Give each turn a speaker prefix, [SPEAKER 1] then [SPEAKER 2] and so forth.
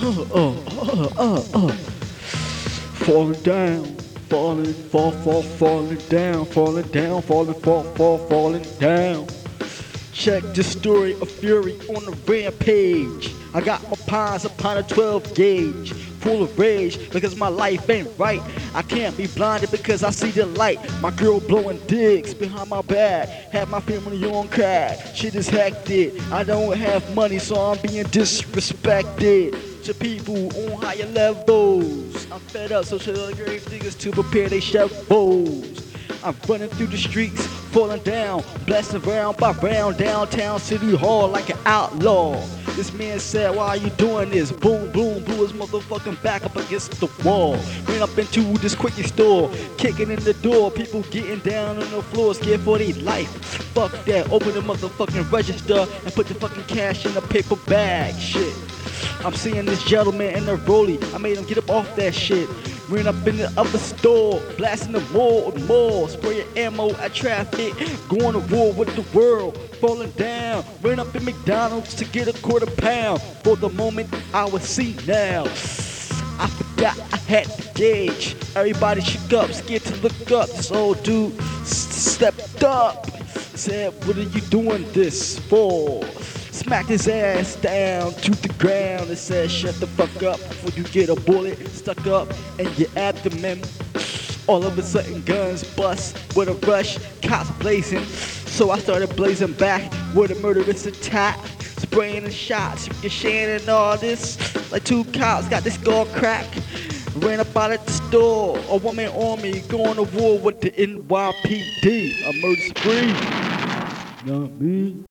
[SPEAKER 1] uh, uh, uh. Falling down, falling, fall, fall, falling down, falling down, falling, fall, fall, falling down. Check the story of Fury on the rampage. I got my pines upon a 12 gauge, full of rage because my life ain't right. I can't be blinded because I see the light. My girl blowing dicks behind my back, have my family on crack. Shit is hectic. I don't have money, so I'm being disrespected people on higher levels. I'm fed up, so tell grave niggas to prepare they shovels. I'm running through the streets, falling down, blasting around by round downtown City Hall like an outlaw. This man said, Why are you doing this? Boom, boom, blew his motherfucking back up against the wall. Ran up into this quickie store, kicking in the door, people getting down on the floor, scared for their life. Fuck that, open the motherfucking register and put the fucking cash in a paper bag. Shit. I'm seeing this gentleman in the rollie. I made him get up off that shit. Ran up in the other store, blasting the wall with more, spraying ammo at traffic, going to war with the world, falling down. Ran up in McDonald's to get a quarter pound. For the moment, I was see now. I forgot I had the gauge. Everybody shook up, scared to look up. This old dude stepped up, said, "What are you doing this for?" Smacked his ass down to the ground and said, Shut the fuck up before you get a bullet stuck up in your abdomen. All of a sudden, guns bust with a rush, cops blazing. So I started blazing back with a murderous attack. Spraying the shots, ricocheting and all this. Like two cops got this skull crack. Ran up out of the store, a woman on me, going to war with the NYPD. A murder spree. Not me.